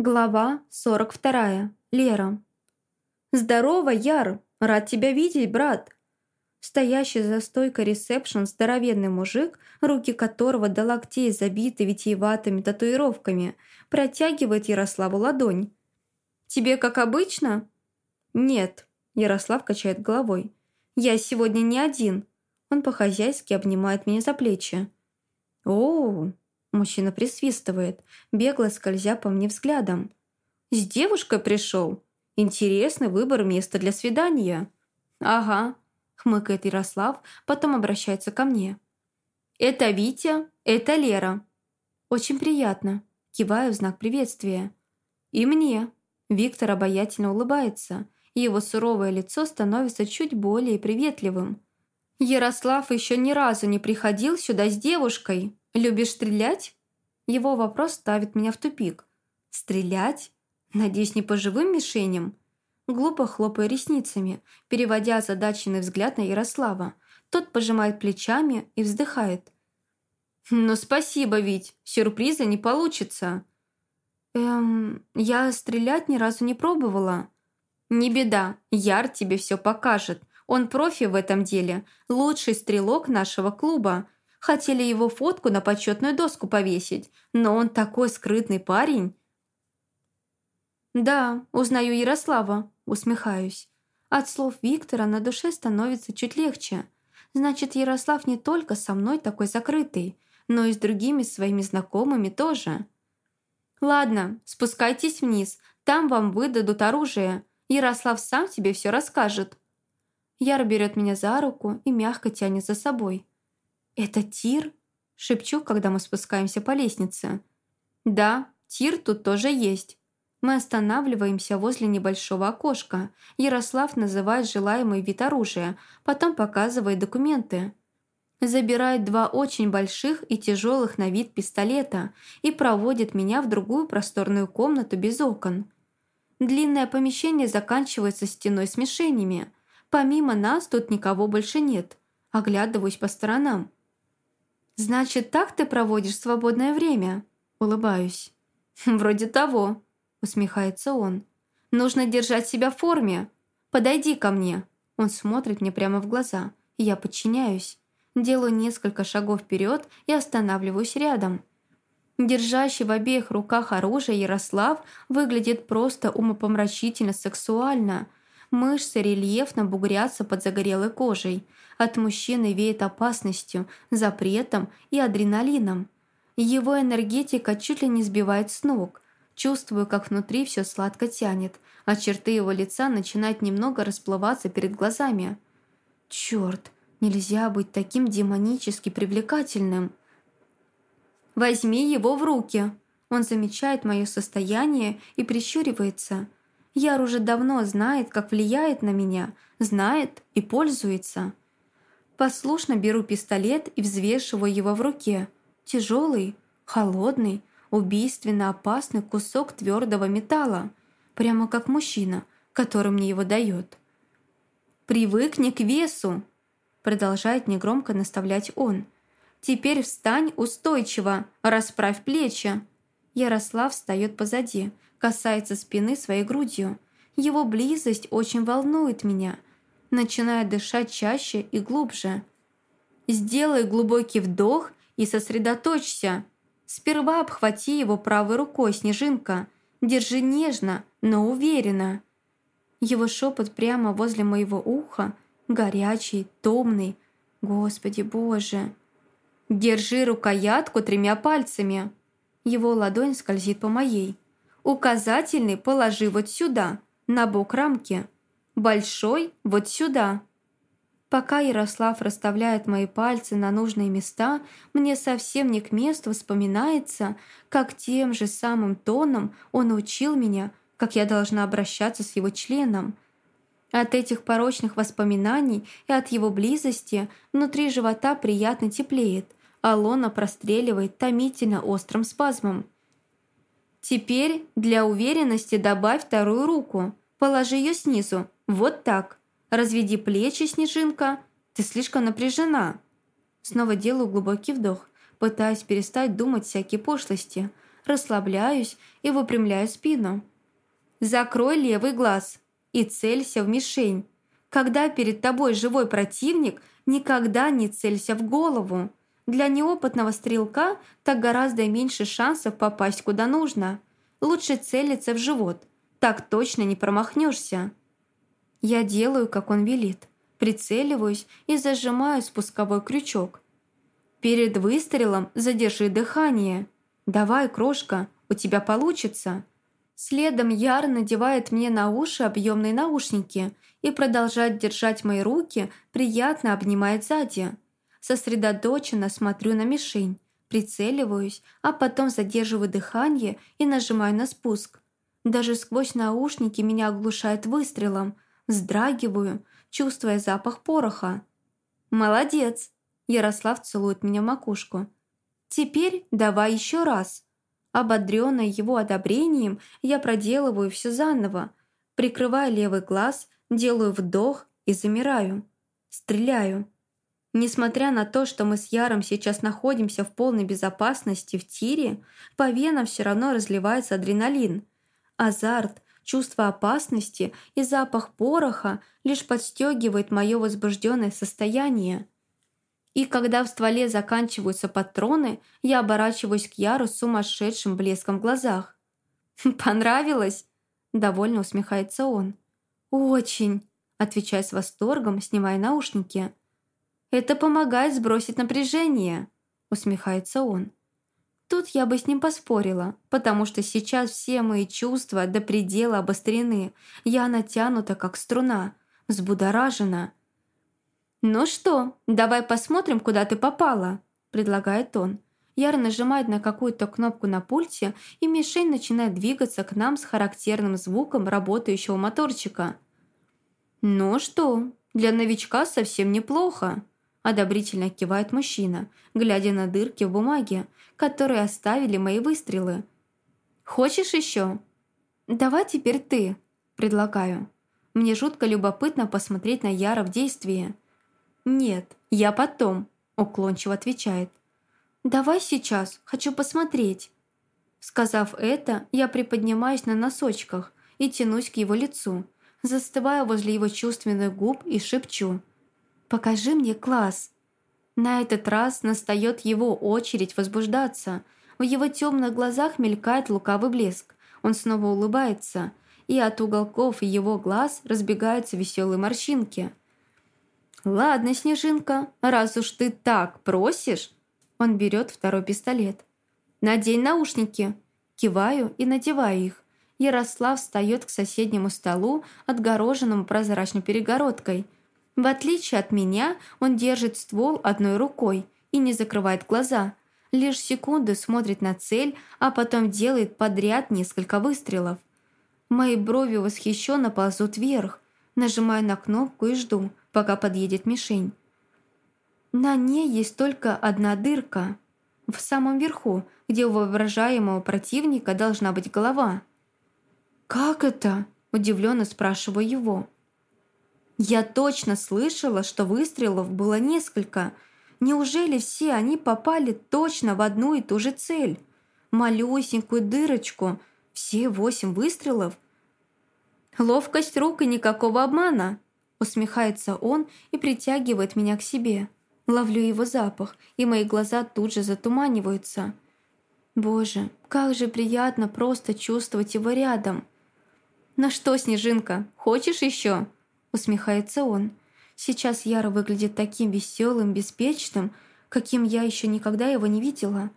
Глава 42. Лера. «Здорово, Яр! Рад тебя видеть, брат!» Стоящий за стойкой ресепшн здоровенный мужик, руки которого до локтей забиты витиеватыми татуировками, протягивает Ярославу ладонь. «Тебе как обычно?» «Нет», – Ярослав качает головой. «Я сегодня не один». Он по-хозяйски обнимает меня за плечи. «Оу, Мужчина присвистывает, бегло скользя по мне взглядом. «С девушкой пришел? Интересный выбор места для свидания». «Ага», — хмыкает Ярослав, потом обращается ко мне. «Это Витя, это Лера». «Очень приятно», — киваю в знак приветствия. «И мне». Виктор обаятельно улыбается, и его суровое лицо становится чуть более приветливым. «Ярослав еще ни разу не приходил сюда с девушкой», «Любишь стрелять?» Его вопрос ставит меня в тупик. «Стрелять? Надеюсь, не по живым мишеням?» Глупо хлопая ресницами, переводя озадаченный взгляд на Ярослава. Тот пожимает плечами и вздыхает. «Ну спасибо, Вить, сюрприза не получится». «Эм, я стрелять ни разу не пробовала». «Не беда, Яр тебе все покажет. Он профи в этом деле, лучший стрелок нашего клуба. Хотели его фотку на почетную доску повесить, но он такой скрытный парень. «Да, узнаю Ярослава», – усмехаюсь. От слов Виктора на душе становится чуть легче. Значит, Ярослав не только со мной такой закрытый, но и с другими своими знакомыми тоже. «Ладно, спускайтесь вниз, там вам выдадут оружие. Ярослав сам тебе все расскажет». Яр берет меня за руку и мягко тянет за собой. «Это тир?» – шепчу, когда мы спускаемся по лестнице. «Да, тир тут тоже есть». Мы останавливаемся возле небольшого окошка. Ярослав называет желаемый вид оружия, потом показывает документы. Забирает два очень больших и тяжелых на вид пистолета и проводит меня в другую просторную комнату без окон. Длинное помещение заканчивается стеной с мишенями. Помимо нас тут никого больше нет. Оглядываюсь по сторонам. «Значит, так ты проводишь свободное время?» Улыбаюсь. «Вроде того», усмехается он. «Нужно держать себя в форме. Подойди ко мне». Он смотрит мне прямо в глаза. Я подчиняюсь. Делаю несколько шагов вперед и останавливаюсь рядом. Держащий в обеих руках оружие Ярослав выглядит просто умопомрачительно сексуально – Мышцы рельефно бугрятся под загорелой кожей. От мужчины веет опасностью, запретом и адреналином. Его энергетика чуть ли не сбивает с ног. Чувствую, как внутри все сладко тянет, а черты его лица начинают немного расплываться перед глазами. Черт, нельзя быть таким демонически привлекательным. «Возьми его в руки!» Он замечает мое состояние и прищуривается – Яр уже давно знает, как влияет на меня, знает и пользуется. Послушно беру пистолет и взвешиваю его в руке. Тяжелый, холодный, убийственно опасный кусок твердого металла. Прямо как мужчина, который мне его дает. «Привыкни к весу!» Продолжает негромко наставлять он. «Теперь встань устойчиво, расправь плечи!» Ярослав встает позади, касается спины своей грудью. Его близость очень волнует меня. Начинает дышать чаще и глубже. Сделай глубокий вдох и сосредоточься. Сперва обхвати его правой рукой, Снежинка. Держи нежно, но уверенно. Его шепот прямо возле моего уха, горячий, томный. Господи Боже! Держи рукоятку тремя пальцами. Его ладонь скользит по моей. Указательный положи вот сюда, на бок рамки. Большой вот сюда. Пока Ярослав расставляет мои пальцы на нужные места, мне совсем не к месту вспоминается, как тем же самым тоном он учил меня, как я должна обращаться с его членом. От этих порочных воспоминаний и от его близости внутри живота приятно теплеет, а лона простреливает томительно острым спазмом. Теперь для уверенности добавь вторую руку. Положи ее снизу. Вот так. Разведи плечи, Снежинка. Ты слишком напряжена. Снова делаю глубокий вдох, пытаясь перестать думать всякие пошлости. расслабляюсь и выпрямляю спину. Закрой левый глаз и целься в мишень. Когда перед тобой живой противник, никогда не целься в голову. Для неопытного стрелка так гораздо меньше шансов попасть куда нужно. Лучше целиться в живот. Так точно не промахнешься. Я делаю, как он велит. Прицеливаюсь и зажимаю спусковой крючок. Перед выстрелом задержи дыхание. «Давай, крошка, у тебя получится». Следом Яр надевает мне на уши объемные наушники и продолжает держать мои руки, приятно обнимает сзади. Сосредоточенно смотрю на мишень, прицеливаюсь, а потом задерживаю дыхание и нажимаю на спуск. Даже сквозь наушники меня оглушает выстрелом. Вздрагиваю, чувствуя запах пороха. «Молодец!» Ярослав целует меня в макушку. «Теперь давай еще раз». Ободренная его одобрением, я проделываю все заново. Прикрываю левый глаз, делаю вдох и замираю. Стреляю. Несмотря на то, что мы с Яром сейчас находимся в полной безопасности в тире, по венам все равно разливается адреналин. Азарт, чувство опасности и запах пороха лишь подстегивает мое возбужденное состояние. И когда в стволе заканчиваются патроны, я оборачиваюсь к Яру с сумасшедшим блеском в глазах. «Понравилось?» – довольно усмехается он. «Очень!» – отвечаю с восторгом, снимая наушники. «Это помогает сбросить напряжение», – усмехается он. Тут я бы с ним поспорила, потому что сейчас все мои чувства до предела обострены. Я натянута, как струна, взбудоражена. «Ну что, давай посмотрим, куда ты попала», – предлагает он. Яр нажимает на какую-то кнопку на пульте, и мишень начинает двигаться к нам с характерным звуком работающего моторчика. «Ну что, для новичка совсем неплохо», Одобрительно кивает мужчина, глядя на дырки в бумаге, которые оставили мои выстрелы. «Хочешь еще?» «Давай теперь ты», – предлагаю. Мне жутко любопытно посмотреть на Яра в действии. «Нет, я потом», – уклончиво отвечает. «Давай сейчас, хочу посмотреть». Сказав это, я приподнимаюсь на носочках и тянусь к его лицу, застываю возле его чувственных губ и шепчу – «Покажи мне класс». На этот раз настает его очередь возбуждаться. В его темных глазах мелькает лукавый блеск. Он снова улыбается, и от уголков его глаз разбегаются веселые морщинки. «Ладно, Снежинка, раз уж ты так просишь...» Он берет второй пистолет. «Надень наушники». Киваю и надеваю их. Ярослав встает к соседнему столу, отгороженному прозрачной перегородкой – в отличие от меня, он держит ствол одной рукой и не закрывает глаза. Лишь секунды смотрит на цель, а потом делает подряд несколько выстрелов. Мои брови восхищенно ползут вверх. Нажимаю на кнопку и жду, пока подъедет мишень. На ней есть только одна дырка. В самом верху, где у воображаемого противника должна быть голова. «Как это?» – удивленно спрашиваю его. Я точно слышала, что выстрелов было несколько. Неужели все они попали точно в одну и ту же цель? Малюсенькую дырочку. Все восемь выстрелов? Ловкость рук и никакого обмана. Усмехается он и притягивает меня к себе. Ловлю его запах, и мои глаза тут же затуманиваются. Боже, как же приятно просто чувствовать его рядом. «Ну что, Снежинка, хочешь еще?» Усмехается он. Сейчас Яра выглядит таким веселым, беспечным, каким я еще никогда его не видела.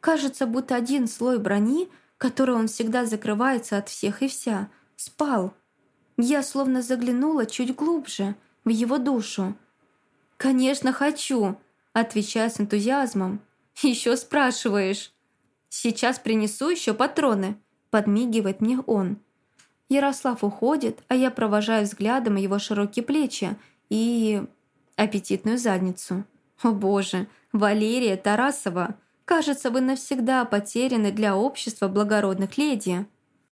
Кажется, будто один слой брони, который он всегда закрывается от всех и вся, спал. Я словно заглянула чуть глубже, в его душу. «Конечно, хочу!» – отвечаю с энтузиазмом. «Еще спрашиваешь?» «Сейчас принесу еще патроны», – подмигивает мне он. Ярослав уходит, а я провожаю взглядом его широкие плечи и... аппетитную задницу. О боже, Валерия Тарасова, кажется, вы навсегда потеряны для общества благородных леди.